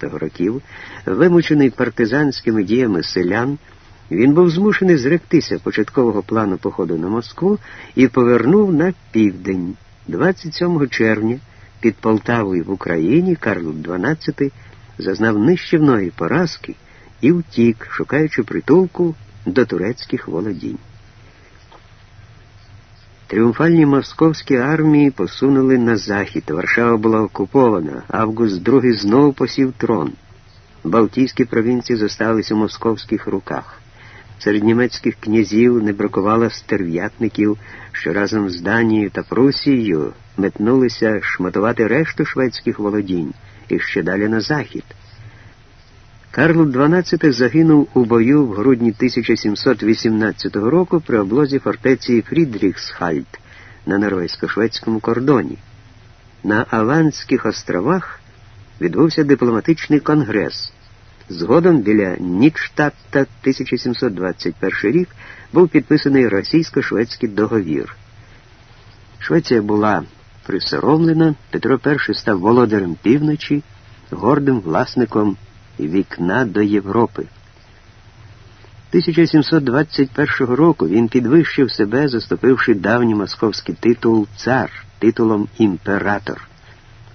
років, вимучений партизанськими діями селян, він був змушений зректися початкового плану походу на Москву і повернув на південь 27 червня під Полтавою в Україні Карл XII зазнав нищівної поразки і втік, шукаючи притулку до турецьких володінь. Тріумфальні московські армії посунули на захід. Варшава була окупована, Август II знову посів трон. Балтійські провінції зосталися у московських руках. Серед німецьких князів не бракувало стерв'ятників, що разом з Данією та Прусією метнулися шматувати решту шведських володінь і ще далі на захід. Карл XII загинув у бою в грудні 1718 року при облозі фортеці Фрідріхсхальд на норвезько-шведському кордоні. На Аландських островах відбувся дипломатичний конгрес. Згодом біля Нікштадта 1721 рік був підписаний російсько-шведський договір. Швеція була присоромлена, Петро І став володарем півночі, гордим власником вікна до Європи. 1721 року він підвищив себе, заступивши давній московський титул цар титулом імператор,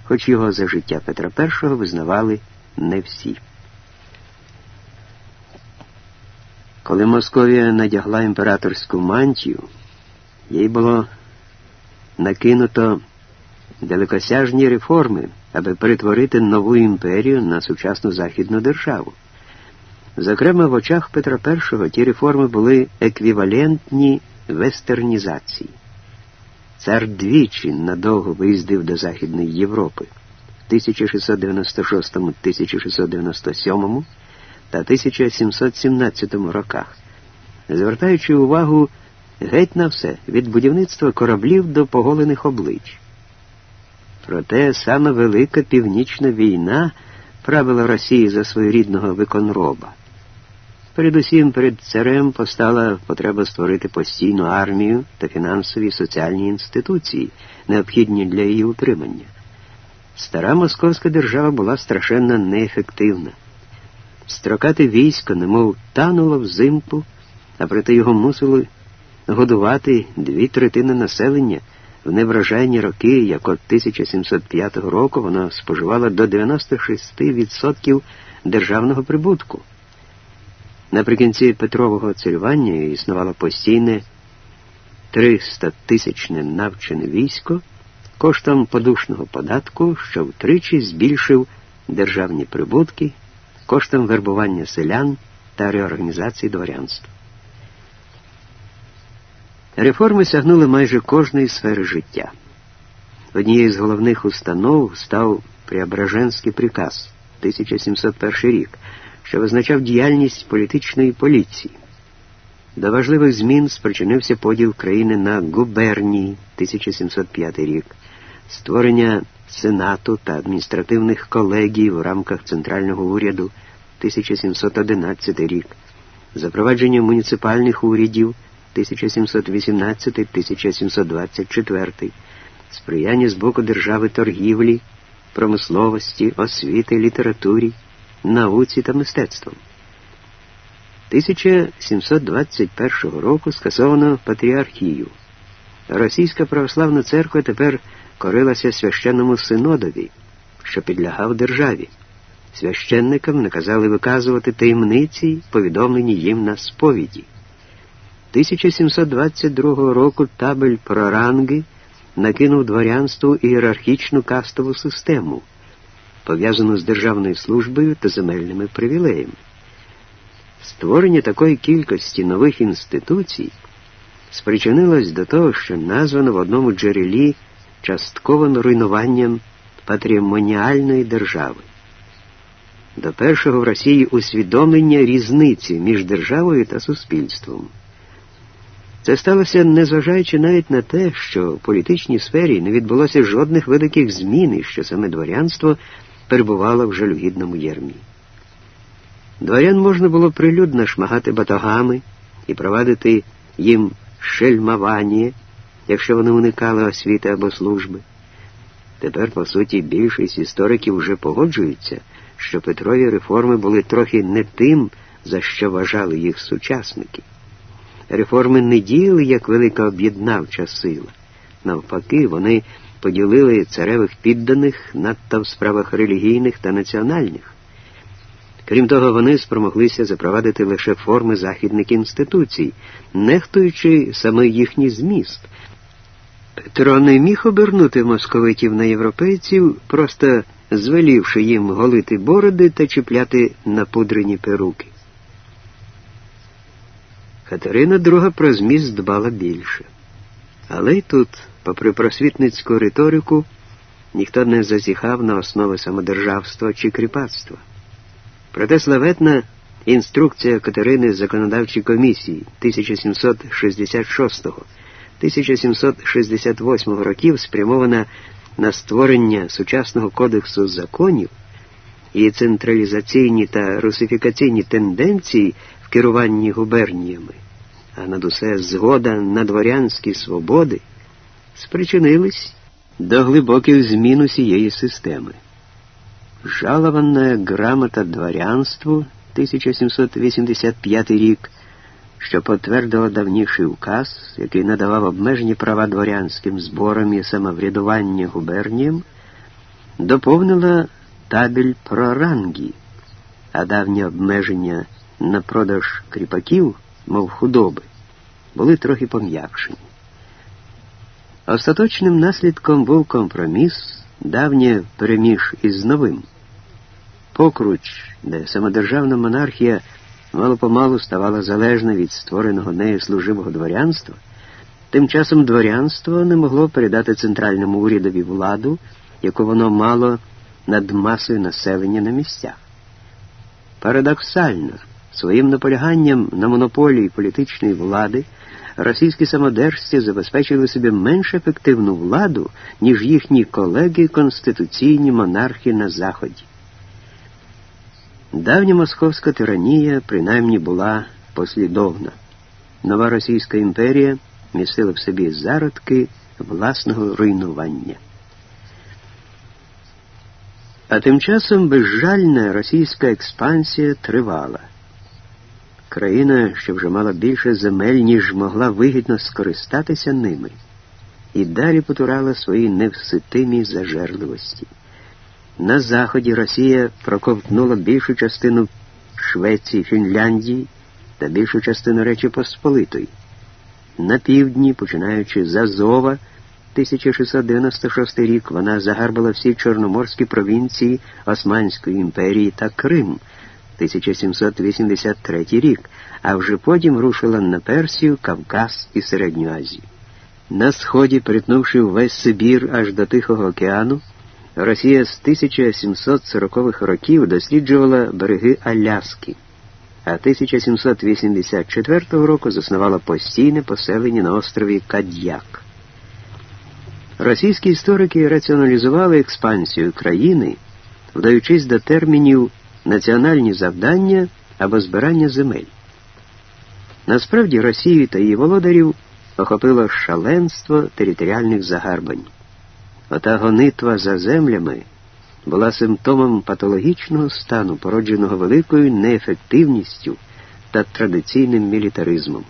хоч його за життя Петра І визнавали не всі. Коли Московія надягла імператорську мантію, їй було накинуто далекосяжні реформи, аби перетворити нову імперію на сучасну західну державу. Зокрема, в очах Петра І ті реформи були еквівалентні вестернізації. Цар двічі надовго виїздив до Західної Європи в 1696, 1697 та 1717 роках, звертаючи увагу геть на все від будівництва кораблів до поголених облич. Проте саме Велика Північна війна правила Росії за своєрідного виконроба. Передусім перед царем постала потреба створити постійну армію та фінансові і соціальні інституції, необхідні для її утримання. Стара московська держава була страшенно неефективна. Строкати військо, немов тануло взимку, а проте його мусили годувати дві третини населення. В невражайні роки, як от 1705 року, вона споживала до 96% державного прибутку. Наприкінці Петрового царювання існувало постійне 300 тисячне навчене військо коштом подушного податку, що втричі збільшив державні прибутки, коштом вербування селян та реорганізації дворянства. Реформи сягнули майже кожної сфери життя. Однією з головних установ став Преображенський приказ 1701 рік, що визначав діяльність політичної поліції. До важливих змін спричинився поділ країни на губернії 1705 рік, створення Сенату та адміністративних колегій в рамках Центрального уряду 1711 рік, запровадження муніципальних урядів. 1718-1724, сприяння з боку держави торгівлі, промисловості, освіти, літературі, науці та мистецтвом. 1721 року скасовано патріархію. Російська православна церква тепер корилася священному синодові, що підлягав державі. Священникам наказали виказувати таємниці, повідомлені їм на сповіді. 1722 року табель про ранги накинув дворянству ієрархічну кастову систему, пов'язану з державною службою та земельними привілеями. Створення такої кількості нових інституцій спричинилось до того, що названо в одному джерелі частковим руйнуванням патріармоніальної держави. До першого в Росії усвідомлення різниці між державою та суспільством. Це сталося незважаючи навіть на те, що в політичній сфері не відбулося жодних великих змін, і що саме дворянство перебувало в жалюгідному єрмі. Дворян можна було прилюдно шмагати батогами і провадити їм шельмавання, якщо вони уникали освіти або служби. Тепер, по суті, більшість істориків вже погоджуються, що Петрові реформи були трохи не тим, за що вважали їх сучасники. Реформи не діяли як велика об'єднавча сила. Навпаки, вони поділили царевих підданих надто в справах релігійних та національних. Крім того, вони спромоглися запровадити лише форми західних інституцій, нехтуючи саме їхній зміст. Петро не міг обернути московитів на європейців, просто звелівши їм голити бороди та чіпляти напудрені перуки. Катерина II про зміст дбала більше. Але й тут, попри просвітницьку риторику, ніхто не зазіхав на основи самодержавства чи кріпацтва. Проте славетна інструкція Катерини законодавчої комісії 1766-1768 років спрямована на створення сучасного кодексу законів і централізаційні та русифікаційні тенденції керуванні губерніями, а над усе згода на дворянські свободи спричинились до глибоких змін усієї системи. Жалованная грамота дворянству 1785 рік, що потвердила давніший указ, який надавав обмежені права дворянським зборам і самоврядування губерніям, доповнила табель про ранги, а давні обмеження на продаж кріпаків, мов худоби, були трохи пом'якшені. Остаточним наслідком був компроміс, давнє переміж із новим. Покруч, де самодержавна монархія мало помалу ставала залежна від створеного нею служивого дворянства, тим часом дворянство не могло передати центральному урядові владу, яку воно мало над масою населення на місцях. Парадоксально, своїм наполяганням на монополії політичної влади російські самодержці забезпечили собі менш ефективну владу, ніж їхні колеги конституційні монархи на Заході. Давня московська тиранія принаймні була послідовна. Нова Російська імперія містила в собі зародки власного руйнування. А тим часом безжальна російська експансія тривала. Країна, що вже мала більше земель, ніж могла вигідно скористатися ними, і далі потурала свої невситимі зажерливості. На Заході Росія проковтнула більшу частину Швеції, Фінляндії та більшу частину Речі Посполитої. На півдні, починаючи з Азова, 1696 рік, вона загарбала всі чорноморські провінції Османської імперії та Крим, 1783 рік, а вже потім рушила на Персію, Кавказ і Середню Азію. На сході, перетнувши весь Сибір аж до Тихого океану, Росія з 1740-х років досліджувала береги Аляски, а 1784 року заснувала постійне поселення на острові Кадьяк. Російські історики раціоналізували експансію країни, вдаючись до термінів національні завдання або збирання земель. Насправді Росію та її володарів охопило шаленство територіальних загарбань. Ота гонитва за землями була симптомом патологічного стану, породженого великою неефективністю та традиційним мілітаризмом.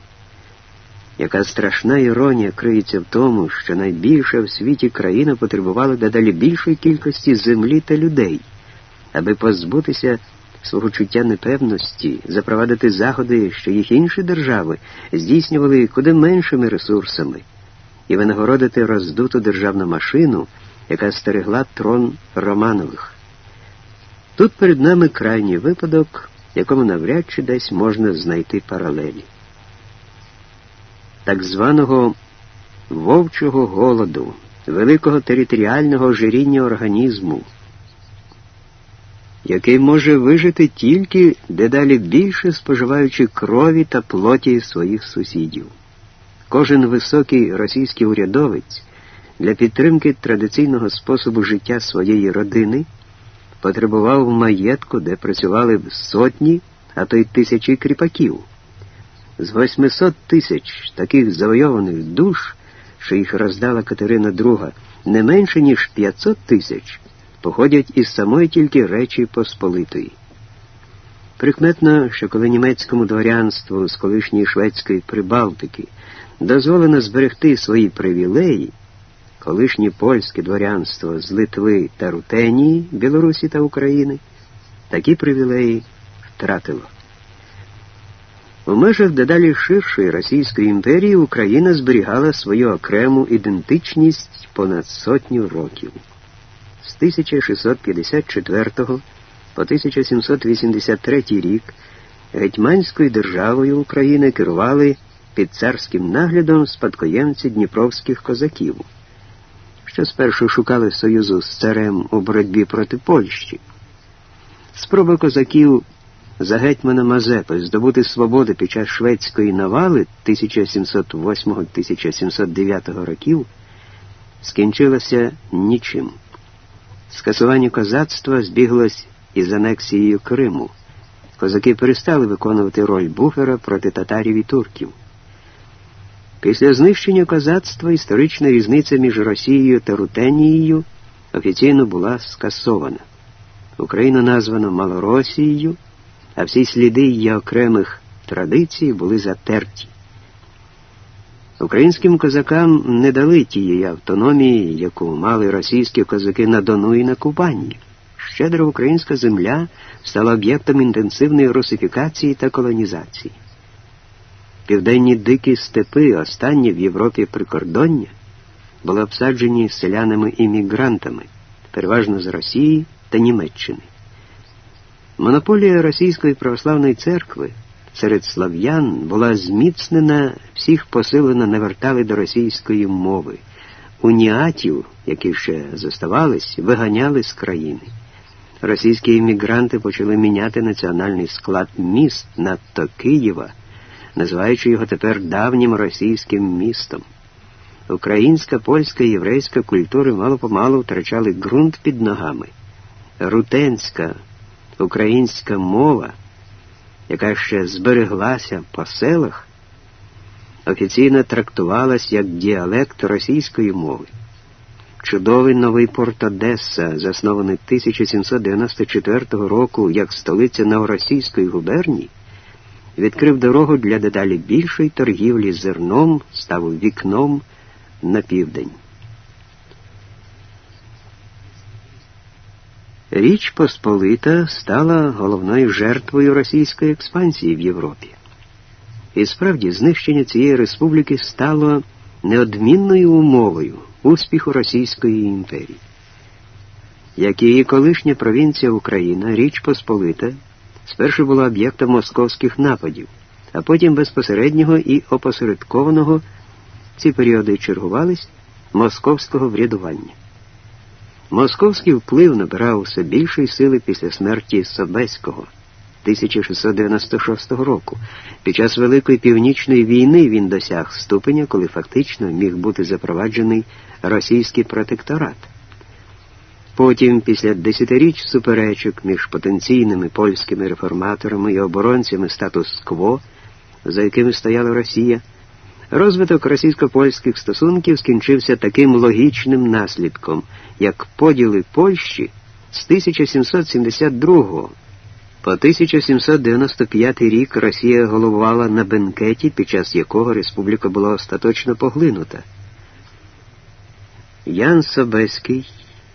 Яка страшна іронія криється в тому, що найбільша в світі країна потребувала дедалі більшої кількості землі та людей, аби позбутися свого чуття непевності, запровадити заходи, що їх інші держави здійснювали куди меншими ресурсами і винагородити роздуту державну машину, яка стерегла трон Романових. Тут перед нами крайній випадок, якому навряд чи десь можна знайти паралелі. Так званого вовчого голоду, великого територіального ожиріння організму, який може вижити тільки дедалі більше споживаючи крові та плоті своїх сусідів. Кожен високий російський урядовець для підтримки традиційного способу життя своєї родини потребував маєтку, де працювали б сотні, а то й тисячі кріпаків. З 800 тисяч таких завойованих душ, що їх роздала Катерина II, не менше ніж 500 тисяч походять із самої тільки Речі Посполитої. Прикметно, що коли німецькому дворянству з колишньої шведської Прибалтики дозволено зберегти свої привілеї, колишнє польське дворянство з Литви та Рутенії, Білорусі та України, такі привілеї втратило. У межах дедалі ширшої Російської імперії Україна зберігала свою окрему ідентичність понад сотню років. З 1654 по 1783 рік Гетьманською державою України керували під царським наглядом спадкоємці дніпровських козаків, що спершу шукали союзу з царем у боротьбі проти Польщі. Спроба козаків за гетьмана Мазепи здобути свободу під час шведської навали 1708-1709 років скінчилася нічим. Скасування козацтва збіглось із анексією Криму. Козаки перестали виконувати роль буфера проти татарів і турків. Після знищення козацтва історична різниця між Росією та Рутенією офіційно була скасована. Україну названо Малоросією, а всі сліди її окремих традицій були затерті. Українським козакам не дали тієї автономії, яку мали російські козаки на Дону і на Кубані. Щедра українська земля стала об'єктом інтенсивної русифікації та колонізації. Південні дикі степи, останні в Європі прикордоння, були обсаджені селянами-іммігрантами, переважно з Росії та Німеччини. Монополія Російської православної церкви серед слав'ян була зміцнена, всіх посилено навертали до російської мови. Уніатів, які ще зоставались, виганяли з країни. Російські іммігранти почали міняти національний склад міст надто Києва, називаючи його тепер давнім російським містом. Українська, польська єврейська культури мало помалу втрачали ґрунт під ногами. Рутенська, українська мова яка ще збереглася по селах, офіційно трактувалась як діалект російської мови. Чудовий новий порт Одеса, заснований 1794 року як столиця Новоросійської губернії, відкрив дорогу для дедалі більшої торгівлі зерном, став вікном на південь. Річ Посполита стала головною жертвою російської експансії в Європі. І справді знищення цієї республіки стало неодмінною умовою успіху Російської імперії. Як і колишня провінція Україна, Річ Посполита спершу була об'єктом московських нападів, а потім безпосереднього і опосередкованого ці періоди чергувались московського врядування. Московський вплив набирав все більшої сили після смерті Собеського 1696 року. Під час Великої Північної війни він досяг ступеня, коли фактично міг бути запроваджений російський протекторат. Потім, після десятиріч суперечок між потенційними польськими реформаторами і оборонцями статус-кво, за якими стояла Росія, Розвиток російсько-польських стосунків скінчився таким логічним наслідком, як поділи Польщі з 1772 по 1795 рік Росія головувала на бенкеті, під час якого республіка була остаточно поглинута. Ян Собеський,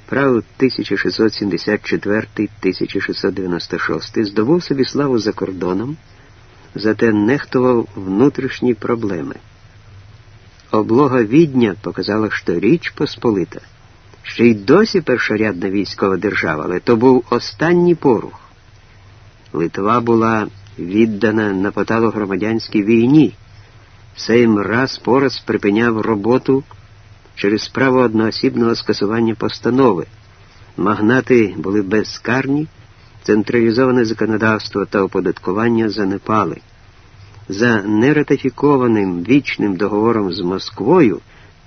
правив 1674-1696, здобув собі славу за кордоном, зате нехтував внутрішні проблеми. Облога відня показала, що річ Посполита, ще й досі першорядна військова держава, але то був останній порух. Литва була віддана на поталу громадянській війні. Сейм раз по раз припиняв роботу через право одноосібного скасування постанови. Магнати були безкарні, централізоване законодавство та оподаткування занепали за нератифікованим вічним договором з Москвою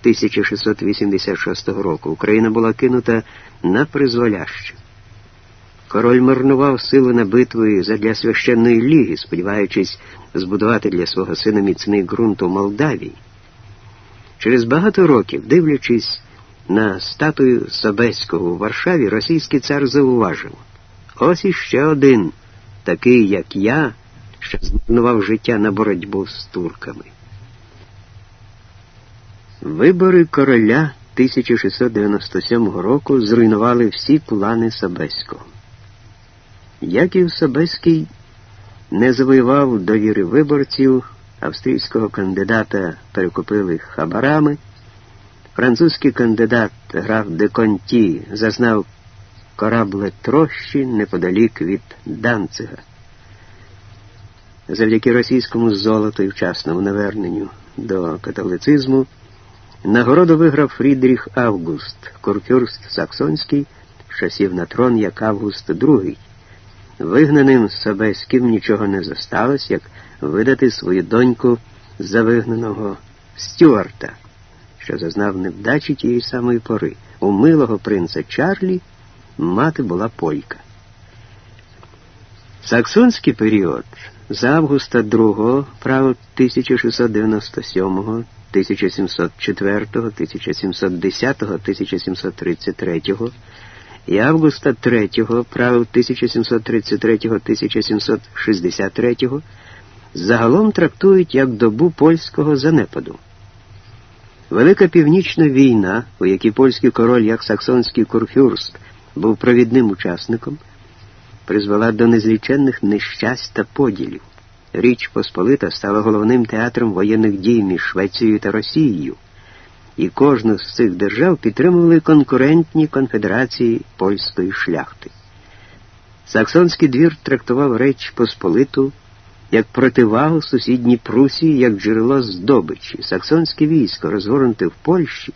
1686 року Україна була кинута на призволяще. Король марнував сили на битви задля священної ліги, сподіваючись збудувати для свого сина міцний ґрунт у Молдавії. Через багато років, дивлячись на статую Собеського у Варшаві, російський цар зауважив ось іще один, такий, як я, що змарнував життя на боротьбу з турками. Вибори короля 1697 року зруйнували всі плани Собеського. Яків Собеський не завоював довіри виборців, австрійського кандидата перекупили хабарами, французький кандидат граф де Конті зазнав корабле трощі неподалік від Данцига. Завдяки російському золоту і вчасному наверненню до католицизму нагороду виграв Фрідріх Август, курфюрст Саксонський, що сів на трон як Август II. Вигнаним з Собеським нічого не зосталось, як видати свою доньку за вигнаного Стюарта, що зазнав невдачі тієї самої пори. У милого принца Чарлі мати була полька. Саксонський період з августа II правил 1697, 1704, 1710, 1733 і Августа III правил 1733-1763 загалом трактують як добу польського занепаду. Велика північна війна, у якій польський король, як саксонський курфюрст, був провідним учасником, призвела до незліченних нещасть та поділів. Річ Посполита стала головним театром воєнних дій між Швецією та Росією і кожну з цих держав підтримували конкурентні конфедерації польської шляхти. Саксонський двір трактував Реч Посполиту як противагу сусідній Прусії, як джерело здобичі. Саксонське військо, розгорнуте в Польщі,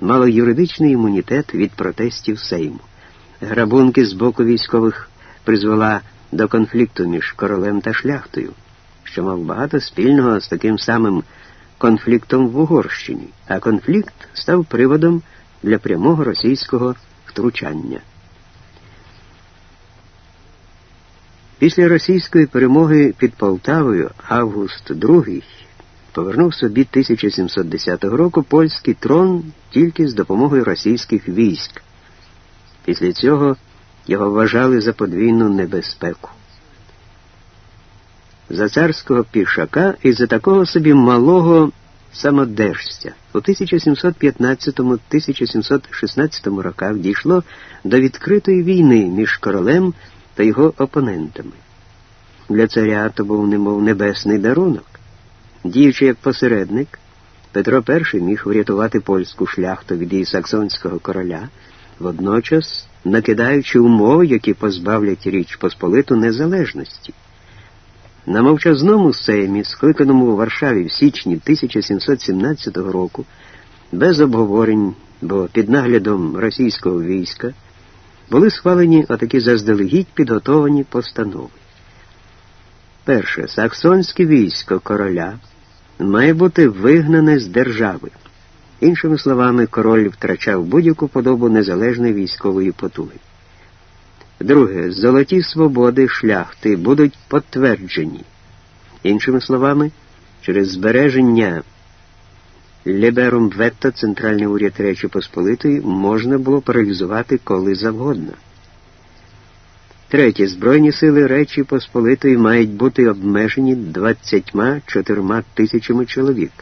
мало юридичний імунітет від протестів Сейму. Грабунки з боку військових призвела до конфлікту між королем та шляхтою, що мав багато спільного з таким самим конфліктом в Угорщині, а конфлікт став приводом для прямого російського втручання. Після російської перемоги під Полтавою Август II повернув собі 1710 року польський трон тільки з допомогою російських військ. Після цього його вважали за подвійну небезпеку за царського пішака і за такого собі малого самодержця. У 1715-1716 роках дійшло до відкритої війни між королем та його опонентами. Для царя то був немов небесний дарунок. Діючи як посередник, Петро І міг врятувати польську шляхту від її саксонського короля, водночас накидаючи умови, які позбавлять Річ Посполиту незалежності. На мовчазному сеймі, скликаному у Варшаві в січні 1717 року, без обговорень, бо під наглядом російського війська, були схвалені отакі заздалегідь підготовані постанови. Перше, саксонське військо короля має бути вигнане з держави. Іншими словами, король втрачав будь-яку подобу незалежної військової потуги. Друге, золоті свободи шляхти будуть потверджені. Іншими словами, через збереження ліберум ветто Центральний уряд Речі Посполитої можна було паралізувати коли завгодно. Третє, Збройні сили Речі Посполитої мають бути обмежені 24 тисячами чоловік.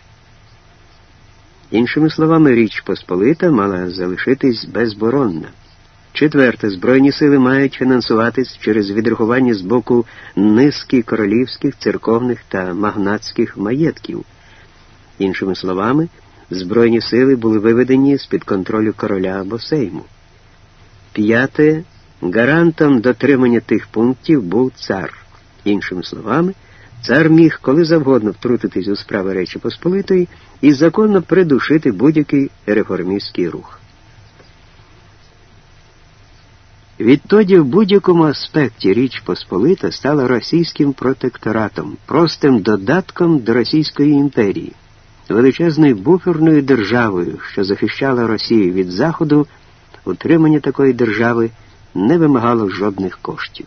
Іншими словами, Річ Посполита мала залишитись безборонна. Четверте, Збройні сили мають фінансуватись через відрахування з боку низки королівських, церковних та магнатських маєтків. Іншими словами, Збройні сили були виведені з-під контролю короля або сейму. П'яте, гарантом дотримання тих пунктів був цар. Іншими словами, цар міг коли завгодно втрутитись у справи Речі Посполитої і законно придушити будь-який реформістський рух. Відтоді в будь-якому аспекті Річ Посполита стала російським протекторатом, простим додатком до Російської імперії, величезною буферною державою, що захищала Росію від Заходу, утримання такої держави не вимагало жодних коштів.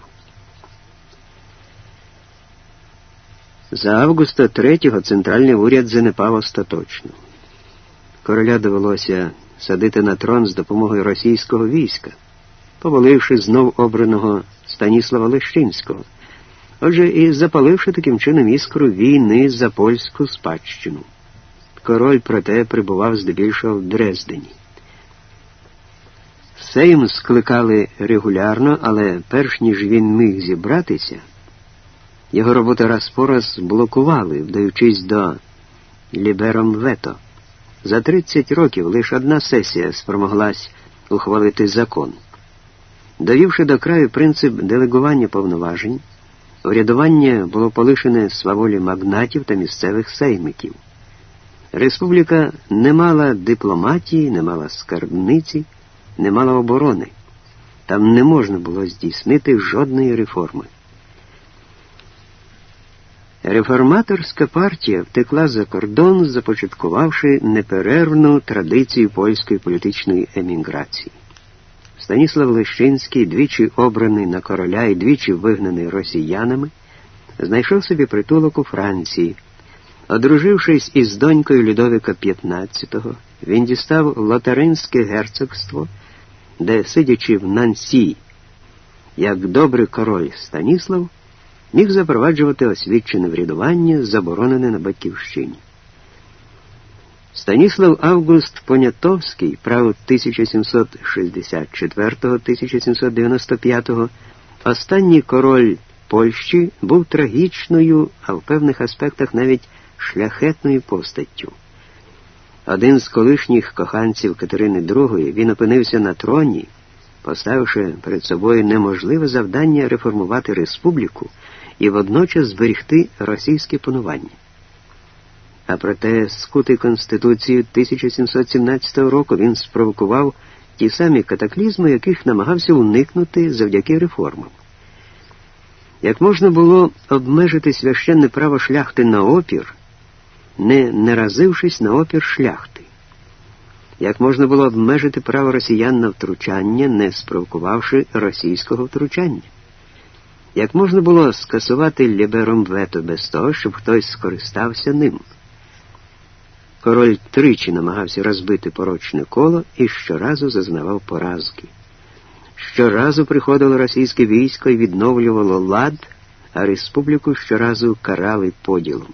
За августа 3-го центральний уряд занепав остаточно. Короля довелося садити на трон з допомогою російського війська, поваливши знов обраного Станіслава Лещинського, отже, і запаливши таким чином іскру війни за польську спадщину. Король, проте, прибував здебільшого в Дрездені. Сейм скликали регулярно, але перш ніж він міг зібратися, його роботи раз по раз блокували, вдаючись до лібером вето. За 30 років лише одна сесія спромоглась ухвалити закон. Довівши до краю принцип делегування повноважень, урядування було полишене сваволі магнатів та місцевих сеймиків. Республіка не мала дипломатії, не мала скарбниці, не мала оборони. Там не можна було здійснити жодної реформи. Реформаторська партія втекла за кордон, започаткувавши неперервну традицію польської політичної еміграції. Станіслав Лещинський, двічі обраний на короля і двічі вигнаний росіянами, знайшов собі притулок у Франції. Одружившись із донькою Людовика XV, він дістав Лотаринське герцогство, де, сидячи в Нансі, як добрий король Станіслав, міг запроваджувати освічене врядування, заборонене на батьківщині. Станіслав Август Понятовський, правив 1764-1795, останній король Польщі, був трагічною, а в певних аспектах навіть шляхетною постаттю. Один з колишніх коханців Катерини II він опинився на троні, поставивши перед собою неможливе завдання реформувати республіку і водночас зберегти російське панування. А проте, скутий Конституцією 1717 року він спровокував ті самі катаклізми, яких намагався уникнути завдяки реформам. Як можна було обмежити священне право шляхти на опір, не наразившись на опір шляхти? Як можна було обмежити право росіян на втручання, не спровокувавши російського втручання? Як можна було скасувати лібером вето без того, щоб хтось скористався ним? Король тричі намагався розбити порочне коло і щоразу зазнавав поразки. Щоразу приходило російське військо і відновлювало лад, а республіку щоразу карали поділом.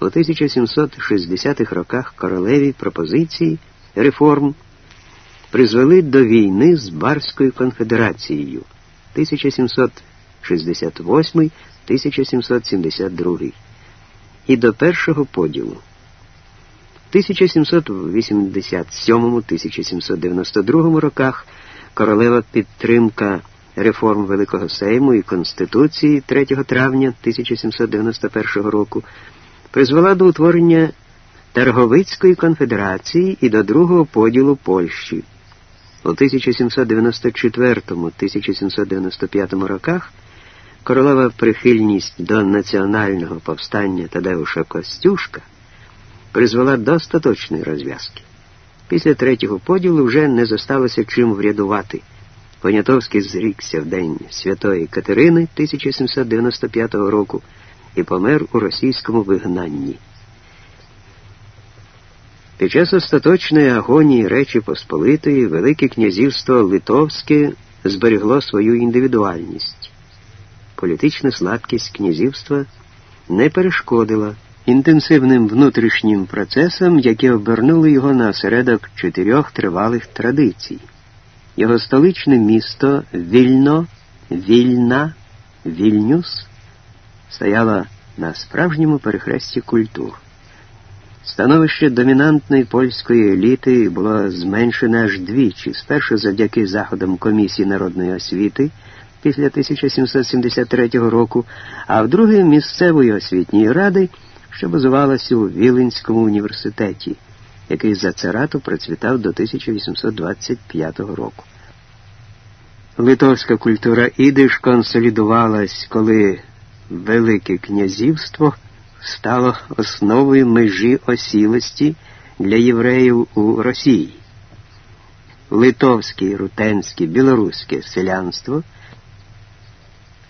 У 1760-х роках королеві пропозиції реформ призвели до війни з Барською конфедерацією 1768-1772 і до першого поділу. 1787-1792 роках королева підтримка реформ Великого Сейму і Конституції 3 травня 1791 року призвела до утворення Торговицької конфедерації і до другого поділу Польщі. У 1794-1795 роках королева прихильність до національного повстання Тадеуша Костюшка призвела до остаточної розв'язки. Після третього поділу вже не зосталося чим врядувати. Понятовський зрікся в день Святої Катерини 1795 року і помер у російському вигнанні. Під час остаточної агонії Речі Посполитої Велике князівство Литовське зберегло свою індивідуальність. Політична слабкість князівства не перешкодила інтенсивним внутрішнім процесам, які обернули його на осередок чотирьох тривалих традицій. Його столичне місто Вільно, Вільна, Вільнюс стояло на справжньому перехресті культур. Становище домінантної польської еліти було зменшене аж двічі, спершу завдяки заходам Комісії народної освіти після 1773 року, а вдруге місцевої освітньої ради, що базувалася у Віленському університеті, який за царату процвітав до 1825 року. Литовська культура ідиш консолідувалась, коли Велике князівство стало основою межі осілості для євреїв у Росії. Литовське, рутенське, білоруське селянство,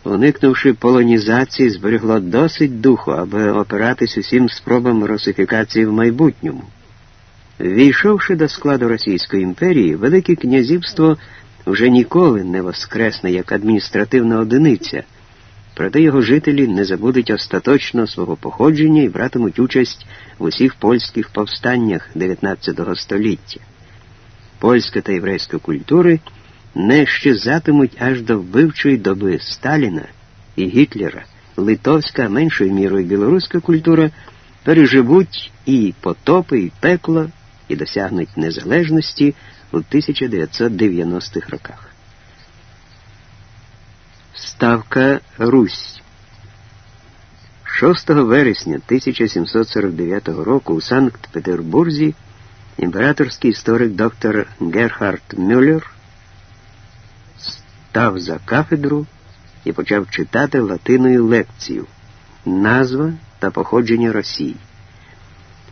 уникнувши полонізації, зберегло досить духу, аби опиратись усім спробам русифікації в майбутньому. Війшовши до складу Російської імперії, Велике князівство вже ніколи не воскресне як адміністративна одиниця, проте його жителі не забудуть остаточно свого походження і братимуть участь в усіх польських повстаннях XIX століття. Польська та єврейська культури не щезатимуть аж до вбивчої доби Сталіна і Гітлера, литовська, меншою мірою білоруська культура переживуть і потопи, і пекло, і досягнуть незалежності у 1990-х роках. Ставка Русь 6 вересня 1749 року у Санкт-Петербурзі імператорський історик доктор Герхард Мюллер став за кафедру і почав читати латиною лекцію Назва та походження Росії.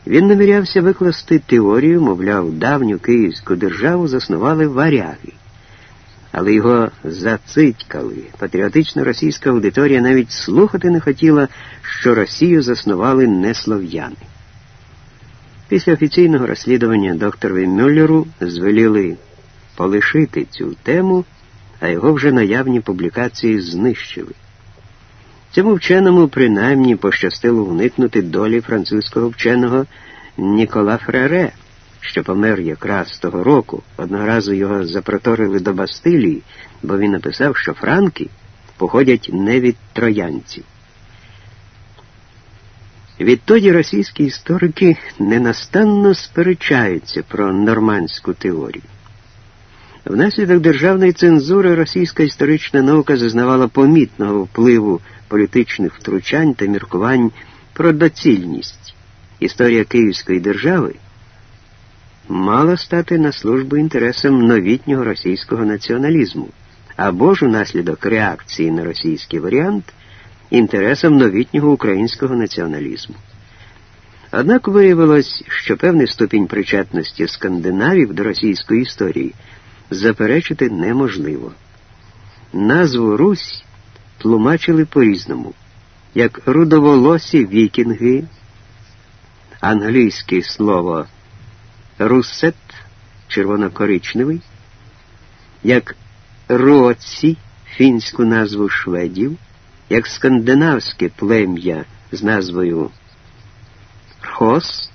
Він намірявся викласти теорію, мовляв, давню Київську державу заснували варяги. Але його зацитькали. Патріотична російська аудиторія навіть слухати не хотіла, що Росію заснували не слов'яни. Після офіційного розслідування докторові Мюллеру звеліли полишити цю тему, а його вже наявні публікації знищили. Цьому вченому принаймні пощастило уникнути долі французького вченого Нікола Фрере, що помер якраз того року. Одного разу його запроторили до Бастилії, бо він написав, що франки походять не від троянців. Відтоді російські історики ненастанно сперечаються про нормандську теорію. Внаслідок державної цензури російська історична наука зазнавала помітного впливу політичних втручань та міркувань про доцільність. Історія Київської держави мала стати на службу інтересам новітнього російського націоналізму або ж унаслідок реакції на російський варіант інтересам новітнього українського націоналізму. Однак виявилось, що певний ступінь причетності скандинавів до російської історії заперечити неможливо. Назву Русь тлумачили по-різному, як рудоволосі вікінги, англійське слово русет червонокоричневий, як році фінську назву шведів, як скандинавське плем'я з назвою Хос,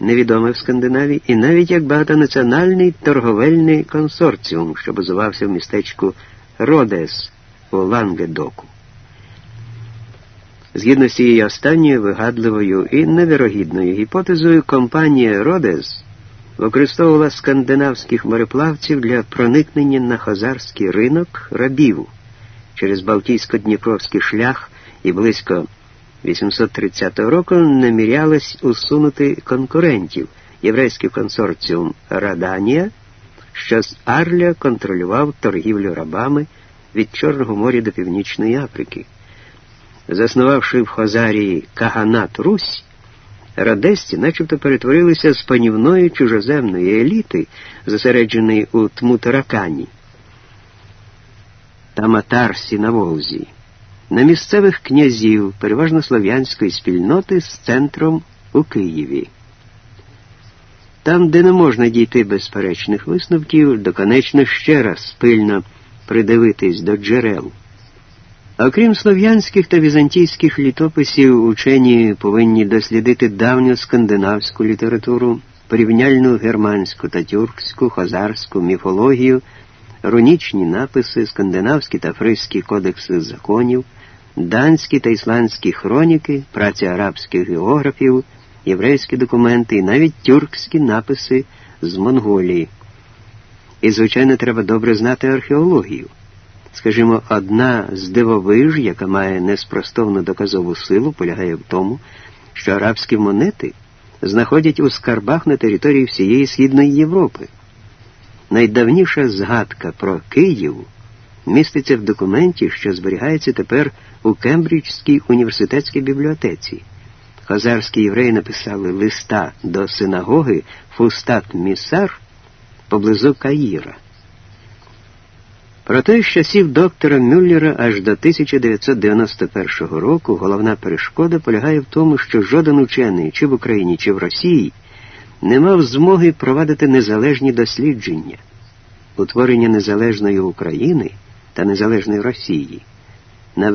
невідоме в Скандинавії, і навіть як багатонаціональний торговельний консорціум, що базувався в містечку Родес у Лангедоку. Згідно з цією останньою вигадливою і невірогідною гіпотезою, компанія Родес використовувала скандинавських мореплавців для проникнення на хазарський ринок рабів через Балтійсько-Дніпровський шлях і близько 830 року намірялась усунути конкурентів єврейський консорціум Раданія, що з Арля контролював торгівлю рабами від Чорного моря до Північної Африки. Заснувавши в Хозарії Каганат Русь, радесті начебто перетворилися з панівної чужоземної еліти, зосередженої у Тмутаракані та Матарсі на Волзі, на місцевих князів, переважно слов'янської спільноти з центром у Києві. Там, де не можна дійти безперечних висновків, доконечно ще раз пильно придивитись до джерел. Окрім слов'янських та візантійських літописів, учені повинні дослідити давню скандинавську літературу, порівняльну германську та тюркську, хазарську міфологію, рунічні написи, скандинавські та фриські кодекси законів, данські та ісландські хроніки, праці арабських географів, єврейські документи і навіть тюркські написи з Монголії. І, звичайно, треба добре знати археологію. Скажімо, одна з дивовиж, яка має неспростовну доказову силу, полягає в тому, що арабські монети знаходять у скарбах на території всієї Східної Європи. Найдавніша згадка про Київ міститься в документі, що зберігається тепер у Кембриджській університетській бібліотеці. Хазарські євреї написали листа до синагоги Фустат Місар поблизу Каїра. Проте з часів доктора Мюллера аж до 1991 року головна перешкода полягає в тому, що жоден учений чи в Україні, чи в Росії не мав змоги провадити незалежні дослідження, утворення незалежної України та незалежної Росії.